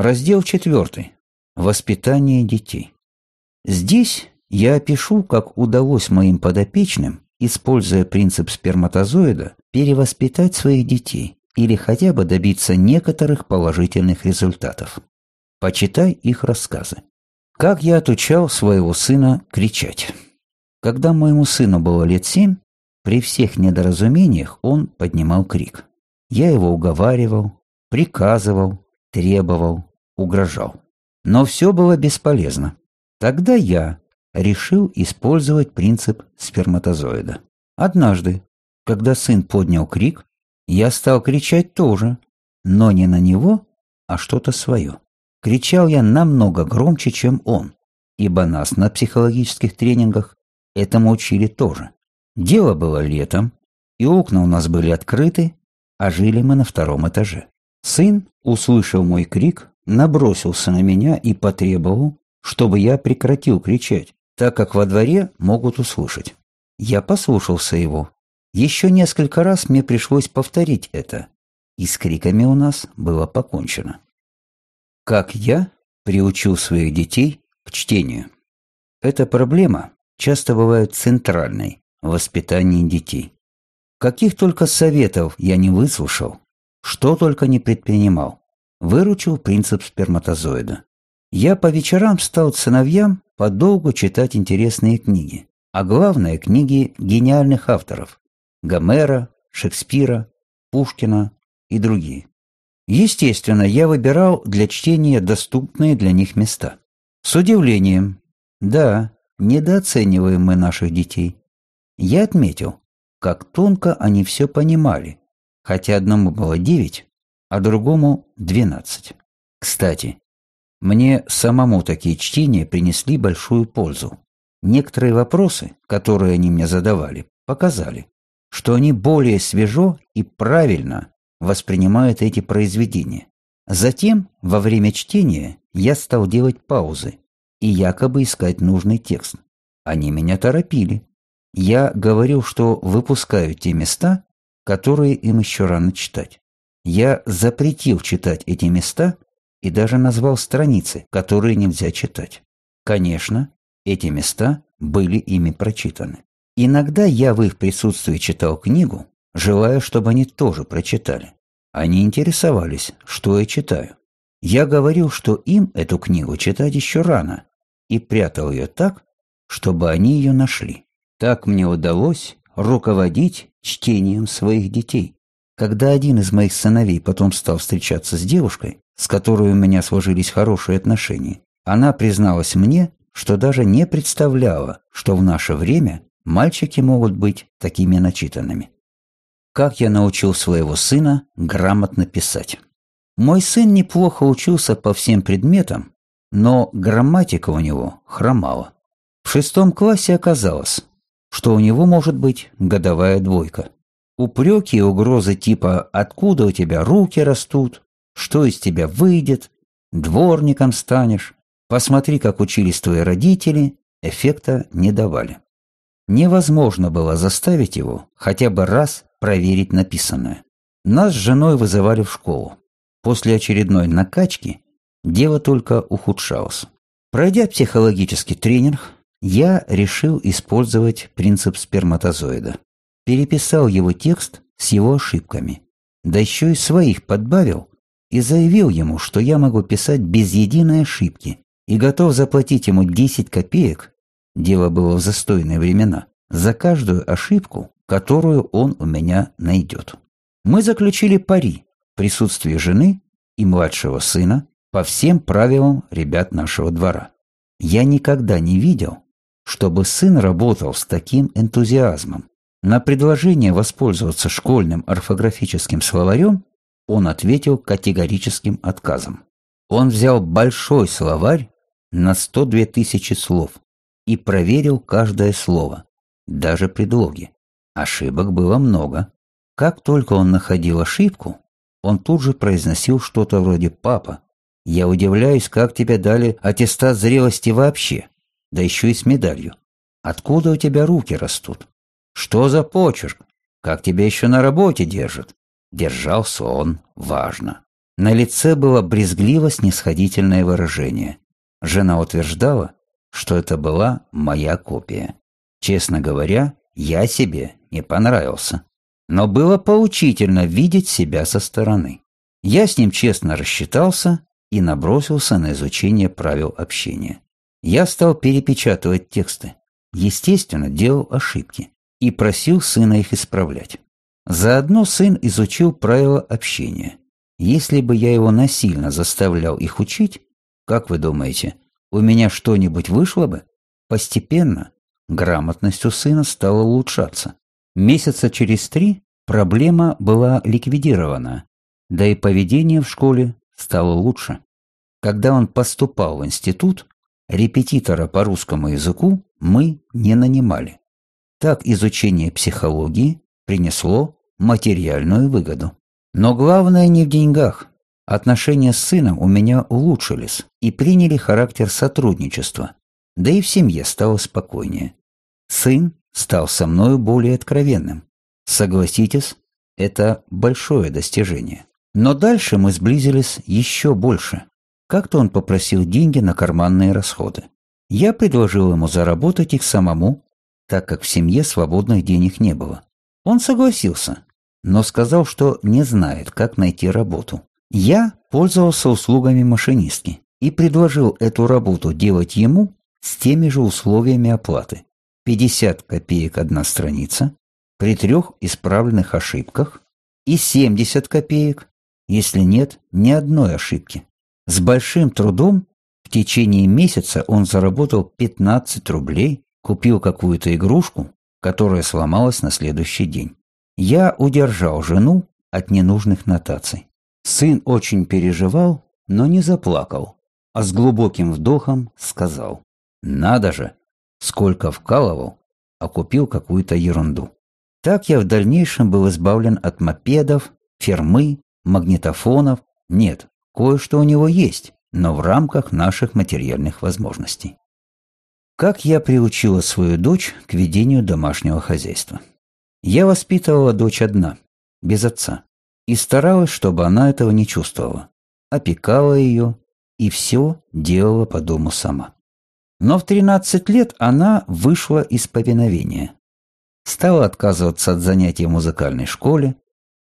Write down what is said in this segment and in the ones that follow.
Раздел 4. Воспитание детей. Здесь я опишу, как удалось моим подопечным, используя принцип сперматозоида, перевоспитать своих детей или хотя бы добиться некоторых положительных результатов. Почитай их рассказы. Как я отучал своего сына кричать. Когда моему сыну было лет семь, при всех недоразумениях он поднимал крик. Я его уговаривал, приказывал, требовал, угрожал. Но все было бесполезно. Тогда я решил использовать принцип сперматозоида. Однажды, когда сын поднял крик, я стал кричать тоже, но не на него, а что-то свое. Кричал я намного громче, чем он, ибо нас на психологических тренингах этому учили тоже. Дело было летом, и окна у нас были открыты, а жили мы на втором этаже. Сын, услышав мой крик, набросился на меня и потребовал, чтобы я прекратил кричать, так как во дворе могут услышать. Я послушался его. Еще несколько раз мне пришлось повторить это, и с криками у нас было покончено. Как я приучил своих детей к чтению? Эта проблема часто бывает центральной в воспитании детей. Каких только советов я не выслушал, что только не предпринимал, выручил принцип сперматозоида. Я по вечерам стал сыновьям подолгу читать интересные книги, а главное книги гениальных авторов – Гомера, Шекспира, Пушкина и другие. Естественно, я выбирал для чтения доступные для них места. С удивлением, да, недооцениваем мы наших детей. Я отметил, как тонко они все понимали, хотя одному было девять, а другому двенадцать. Кстати, мне самому такие чтения принесли большую пользу. Некоторые вопросы, которые они мне задавали, показали, что они более свежо и правильно воспринимают эти произведения. Затем, во время чтения, я стал делать паузы и якобы искать нужный текст. Они меня торопили. Я говорил, что выпускаю те места, которые им еще рано читать. Я запретил читать эти места и даже назвал страницы, которые нельзя читать. Конечно, эти места были ими прочитаны. Иногда я в их присутствии читал книгу, желая, чтобы они тоже прочитали. Они интересовались, что я читаю. Я говорил, что им эту книгу читать еще рано, и прятал ее так, чтобы они ее нашли. Так мне удалось руководить чтением своих детей. Когда один из моих сыновей потом стал встречаться с девушкой, с которой у меня сложились хорошие отношения, она призналась мне, что даже не представляла, что в наше время мальчики могут быть такими начитанными. Как я научил своего сына грамотно писать? Мой сын неплохо учился по всем предметам, но грамматика у него хромала. В шестом классе оказалось, что у него может быть годовая двойка. Упреки и угрозы типа «откуда у тебя руки растут?», «что из тебя выйдет?», «дворником станешь?», «посмотри, как учились твои родители», эффекта не давали. Невозможно было заставить его хотя бы раз проверить написанное. Нас с женой вызывали в школу. После очередной накачки дело только ухудшалось. Пройдя психологический тренинг, я решил использовать принцип сперматозоида. Переписал его текст с его ошибками. Да еще и своих подбавил и заявил ему, что я могу писать без единой ошибки и готов заплатить ему 10 копеек, дело было в застойные времена, за каждую ошибку, которую он у меня найдет. Мы заключили пари в присутствии жены и младшего сына по всем правилам ребят нашего двора. Я никогда не видел, чтобы сын работал с таким энтузиазмом. На предложение воспользоваться школьным орфографическим словарем он ответил категорическим отказом. Он взял большой словарь на 102 тысячи слов и проверил каждое слово, даже предлоги. Ошибок было много. Как только он находил ошибку, он тут же произносил что-то вроде «папа». «Я удивляюсь, как тебе дали аттестат зрелости вообще, да еще и с медалью. Откуда у тебя руки растут? Что за почерк? Как тебя еще на работе держат?» Держался он важно. На лице было брезгливо-снисходительное выражение. Жена утверждала, что это была моя копия. Честно говоря, я себе не понравился. Но было поучительно видеть себя со стороны. Я с ним честно рассчитался и набросился на изучение правил общения. Я стал перепечатывать тексты. Естественно, делал ошибки и просил сына их исправлять. Заодно сын изучил правила общения. Если бы я его насильно заставлял их учить, как вы думаете, у меня что-нибудь вышло бы? Постепенно грамотность у сына стала улучшаться. Месяца через три проблема была ликвидирована, да и поведение в школе стало лучше. Когда он поступал в институт, репетитора по русскому языку мы не нанимали. Так изучение психологии принесло материальную выгоду. Но главное не в деньгах. Отношения с сыном у меня улучшились и приняли характер сотрудничества, да и в семье стало спокойнее. Сын стал со мною более откровенным. Согласитесь, это большое достижение. Но дальше мы сблизились еще больше. Как-то он попросил деньги на карманные расходы. Я предложил ему заработать их самому, так как в семье свободных денег не было. Он согласился, но сказал, что не знает, как найти работу. Я пользовался услугами машинистки и предложил эту работу делать ему с теми же условиями оплаты. 50 копеек одна страница, при трех исправленных ошибках и 70 копеек, если нет ни одной ошибки. С большим трудом в течение месяца он заработал 15 рублей, купил какую-то игрушку, которая сломалась на следующий день. Я удержал жену от ненужных нотаций. Сын очень переживал, но не заплакал, а с глубоким вдохом сказал «Надо же, Сколько вкалывал, а купил какую-то ерунду. Так я в дальнейшем был избавлен от мопедов, фермы, магнитофонов. Нет, кое-что у него есть, но в рамках наших материальных возможностей. Как я приучила свою дочь к ведению домашнего хозяйства? Я воспитывала дочь одна, без отца, и старалась, чтобы она этого не чувствовала. Опекала ее и все делала по дому сама. Но в 13 лет она вышла из повиновения. Стала отказываться от занятий в музыкальной школе,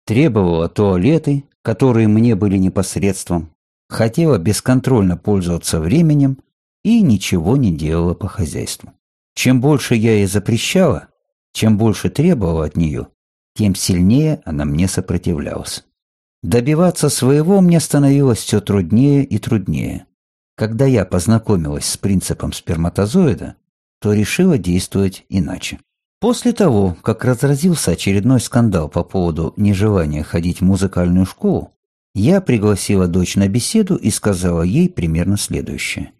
требовала туалеты, которые мне были непосредством, хотела бесконтрольно пользоваться временем и ничего не делала по хозяйству. Чем больше я ей запрещала, чем больше требовала от нее, тем сильнее она мне сопротивлялась. Добиваться своего мне становилось все труднее и труднее. Когда я познакомилась с принципом сперматозоида, то решила действовать иначе. После того, как разразился очередной скандал по поводу нежелания ходить в музыкальную школу, я пригласила дочь на беседу и сказала ей примерно следующее.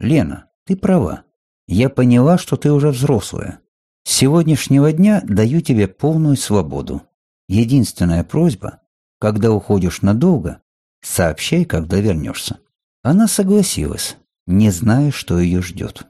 «Лена, ты права. Я поняла, что ты уже взрослая. С сегодняшнего дня даю тебе полную свободу. Единственная просьба, когда уходишь надолго, сообщай, когда вернешься. Она согласилась, не зная, что ее ждет.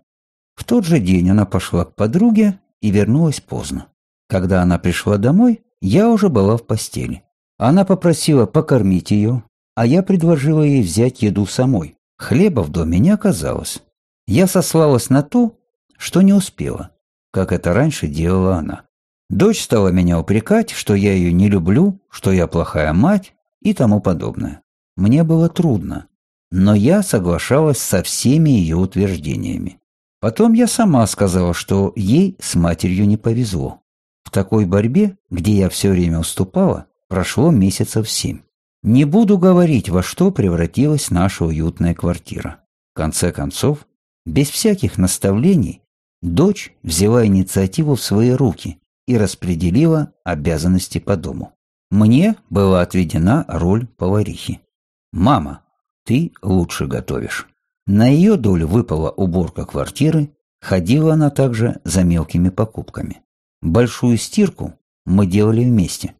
В тот же день она пошла к подруге и вернулась поздно. Когда она пришла домой, я уже была в постели. Она попросила покормить ее, а я предложила ей взять еду самой. Хлеба в доме не оказалось. Я сослалась на то, что не успела, как это раньше делала она. Дочь стала меня упрекать, что я ее не люблю, что я плохая мать и тому подобное. Мне было трудно, но я соглашалась со всеми ее утверждениями. Потом я сама сказала, что ей с матерью не повезло. В такой борьбе, где я все время уступала, прошло месяцев семь. Не буду говорить, во что превратилась наша уютная квартира. В конце концов, без всяких наставлений, дочь взяла инициативу в свои руки и распределила обязанности по дому. Мне была отведена роль поварихи. «Мама, ты лучше готовишь. На ее долю выпала уборка квартиры, ходила она также за мелкими покупками. Большую стирку мы делали вместе.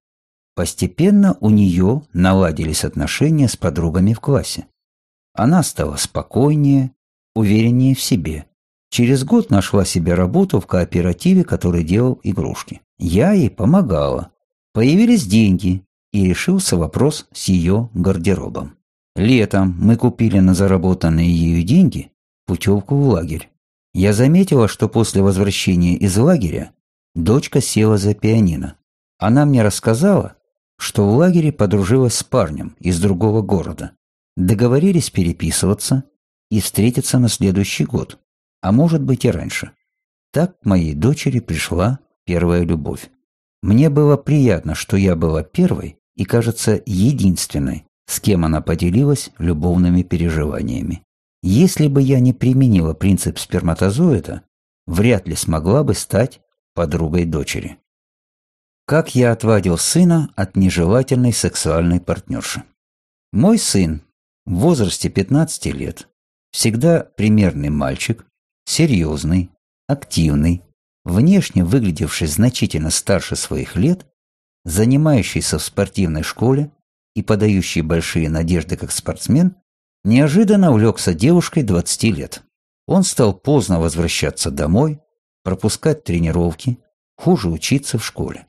Постепенно у нее наладились отношения с подругами в классе. Она стала спокойнее, увереннее в себе. Через год нашла себе работу в кооперативе, который делал игрушки. Я ей помогала. Появились деньги, и решился вопрос с ее гардеробом. Летом мы купили на заработанные ею деньги путевку в лагерь. Я заметила, что после возвращения из лагеря дочка села за пианино. Она мне рассказала, что в лагере подружилась с парнем из другого города. Договорились переписываться и встретиться на следующий год, а может быть и раньше. Так к моей дочери пришла первая любовь. Мне было приятно, что я была первой и, кажется, единственной, с кем она поделилась любовными переживаниями. Если бы я не применила принцип сперматозоида, вряд ли смогла бы стать подругой дочери. Как я отвадил сына от нежелательной сексуальной партнерши? Мой сын в возрасте 15 лет, всегда примерный мальчик, серьезный, активный, внешне выглядевший значительно старше своих лет, занимающийся в спортивной школе и подающий большие надежды как спортсмен, неожиданно увлекся девушкой 20 лет. Он стал поздно возвращаться домой, пропускать тренировки, хуже учиться в школе.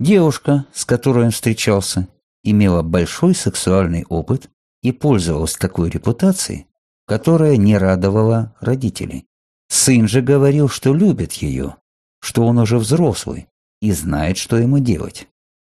Девушка, с которой он встречался, имела большой сексуальный опыт и пользовалась такой репутацией, которая не радовала родителей. Сын же говорил, что любит ее, что он уже взрослый и знает, что ему делать.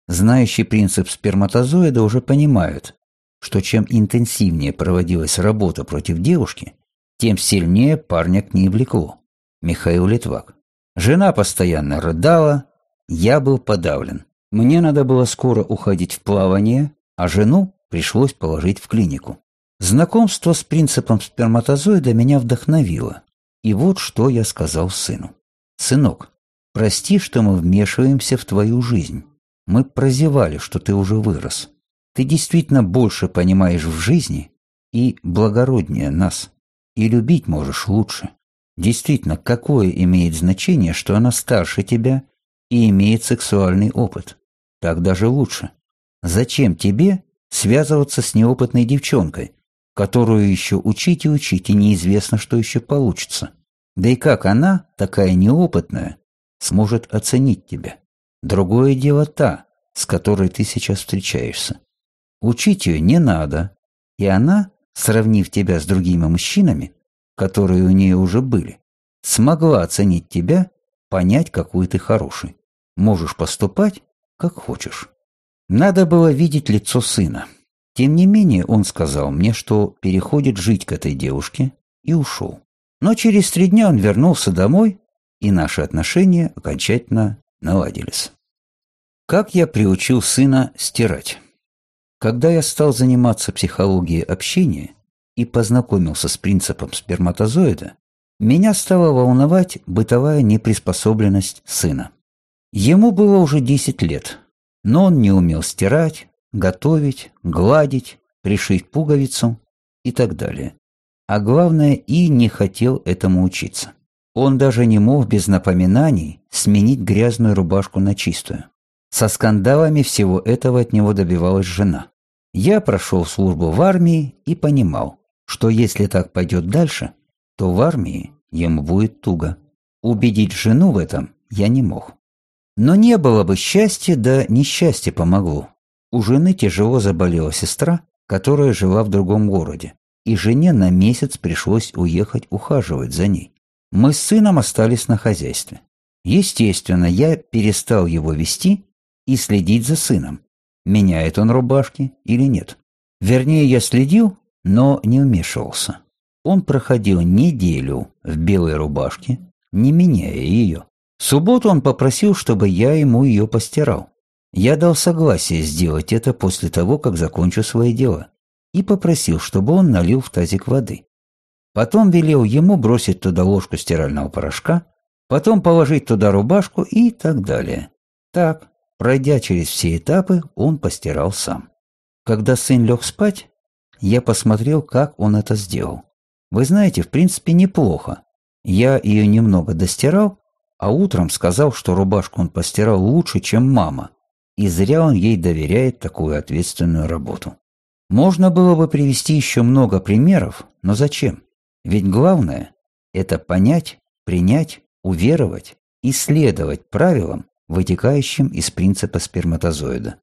Знающий принцип сперматозоида уже понимают, что чем интенсивнее проводилась работа против девушки, тем сильнее парня к ней влекло. Михаил Литвак. Жена постоянно рыдала, я был подавлен. Мне надо было скоро уходить в плавание, а жену пришлось положить в клинику. Знакомство с принципом сперматозоида меня вдохновило. И вот что я сказал сыну. «Сынок, прости, что мы вмешиваемся в твою жизнь. Мы прозевали, что ты уже вырос. Ты действительно больше понимаешь в жизни и благороднее нас. И любить можешь лучше. Действительно, какое имеет значение, что она старше тебя и имеет сексуальный опыт? Так даже лучше. Зачем тебе связываться с неопытной девчонкой, которую еще учить и учить, и неизвестно, что еще получится? Да и как она, такая неопытная, сможет оценить тебя? Другое дело та, с которой ты сейчас встречаешься. Учить ее не надо, и она, сравнив тебя с другими мужчинами, которые у нее уже были, смогла оценить тебя, понять, какой ты хороший. Можешь поступать, как хочешь. Надо было видеть лицо сына. Тем не менее, он сказал мне, что переходит жить к этой девушке, и ушел. Но через три дня он вернулся домой, и наши отношения окончательно наладились. Как я приучил сына стирать? Когда я стал заниматься психологией общения и познакомился с принципом сперматозоида, меня стала волновать бытовая неприспособленность сына. Ему было уже 10 лет, но он не умел стирать, готовить, гладить, пришить пуговицу и так далее. А главное, и не хотел этому учиться. Он даже не мог без напоминаний сменить грязную рубашку на чистую. Со скандалами всего этого от него добивалась жена. Я прошел службу в армии и понимал, что если так пойдет дальше, то в армии ему будет туго. Убедить жену в этом я не мог. Но не было бы счастья, да несчастье помогло. У жены тяжело заболела сестра, которая жила в другом городе, и жене на месяц пришлось уехать ухаживать за ней. Мы с сыном остались на хозяйстве. Естественно, я перестал его вести и следить за сыном, меняет он рубашки или нет. Вернее, я следил, но не вмешивался. Он проходил неделю в белой рубашке, не меняя ее. В субботу он попросил, чтобы я ему ее постирал. Я дал согласие сделать это после того, как закончу свои дела, и попросил, чтобы он налил в тазик воды. Потом велел ему бросить туда ложку стирального порошка, потом положить туда рубашку и так далее. Так, Пройдя через все этапы, он постирал сам. Когда сын лег спать, я посмотрел, как он это сделал. Вы знаете, в принципе, неплохо. Я ее немного достирал, а утром сказал, что рубашку он постирал лучше, чем мама. И зря он ей доверяет такую ответственную работу. Можно было бы привести еще много примеров, но зачем? Ведь главное – это понять, принять, уверовать и следовать правилам, вытекающим из принципа сперматозоида.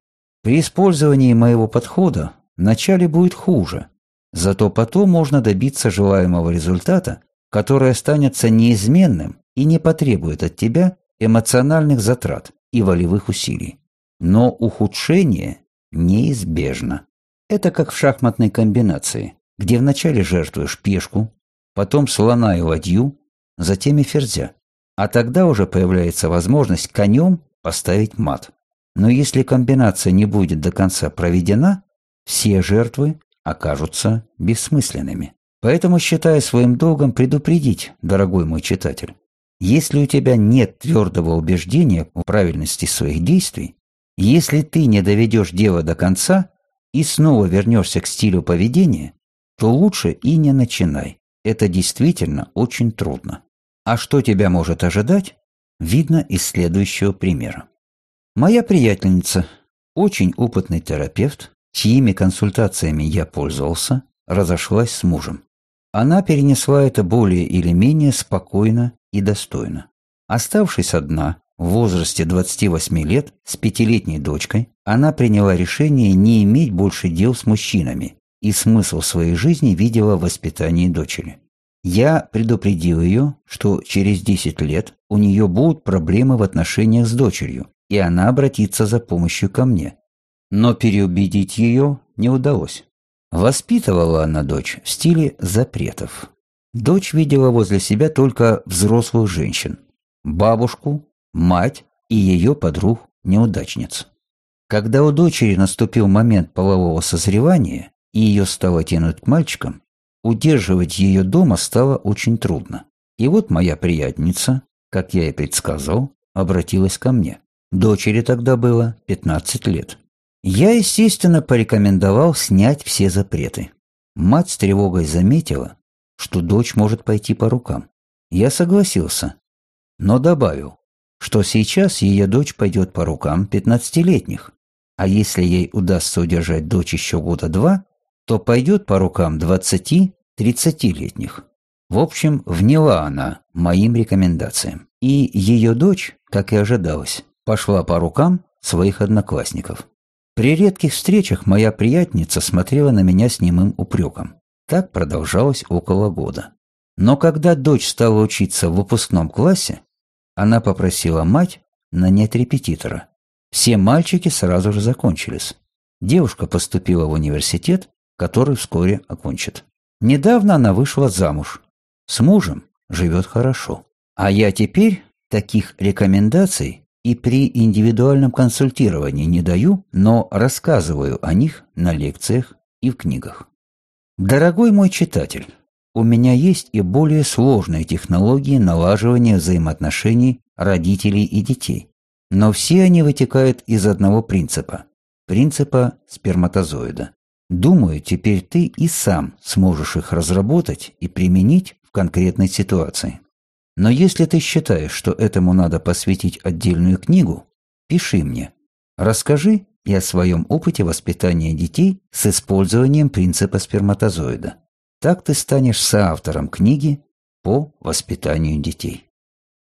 При использовании моего подхода вначале будет хуже, Зато потом можно добиться желаемого результата, который останется неизменным и не потребует от тебя эмоциональных затрат и волевых усилий. Но ухудшение неизбежно. Это как в шахматной комбинации, где вначале жертвуешь пешку, потом слона и ладью, затем и ферзя. А тогда уже появляется возможность конем поставить мат. Но если комбинация не будет до конца проведена, все жертвы окажутся бессмысленными. Поэтому считаю своим долгом предупредить, дорогой мой читатель. Если у тебя нет твердого убеждения в правильности своих действий, если ты не доведешь дело до конца и снова вернешься к стилю поведения, то лучше и не начинай. Это действительно очень трудно. А что тебя может ожидать, видно из следующего примера. Моя приятельница, очень опытный терапевт, чьими консультациями я пользовался, разошлась с мужем. Она перенесла это более или менее спокойно и достойно. Оставшись одна, в возрасте 28 лет, с пятилетней дочкой, она приняла решение не иметь больше дел с мужчинами и смысл своей жизни видела в воспитании дочери. Я предупредил ее, что через 10 лет у нее будут проблемы в отношениях с дочерью, и она обратится за помощью ко мне. Но переубедить ее не удалось. Воспитывала она дочь в стиле запретов. Дочь видела возле себя только взрослых женщин. Бабушку, мать и ее подруг-неудачниц. Когда у дочери наступил момент полового созревания, и ее стало тянуть к мальчикам, удерживать ее дома стало очень трудно. И вот моя приятница, как я и предсказал, обратилась ко мне. Дочери тогда было 15 лет. Я, естественно, порекомендовал снять все запреты. Мать с тревогой заметила, что дочь может пойти по рукам. Я согласился, но добавил, что сейчас ее дочь пойдет по рукам пятнадцатилетних, а если ей удастся удержать дочь еще года два, то пойдет по рукам двадцати-тридцатилетних. В общем, вняла она моим рекомендациям. И ее дочь, как и ожидалось, пошла по рукам своих одноклассников. При редких встречах моя приятница смотрела на меня с немым упреком. Так продолжалось около года. Но когда дочь стала учиться в выпускном классе, она попросила мать нанять репетитора. Все мальчики сразу же закончились. Девушка поступила в университет, который вскоре окончит. Недавно она вышла замуж. С мужем живет хорошо. А я теперь таких рекомендаций и при индивидуальном консультировании не даю, но рассказываю о них на лекциях и в книгах. Дорогой мой читатель, у меня есть и более сложные технологии налаживания взаимоотношений родителей и детей. Но все они вытекают из одного принципа – принципа сперматозоида. Думаю, теперь ты и сам сможешь их разработать и применить в конкретной ситуации. Но если ты считаешь, что этому надо посвятить отдельную книгу, пиши мне. Расскажи и о своем опыте воспитания детей с использованием принципа сперматозоида. Так ты станешь соавтором книги по воспитанию детей.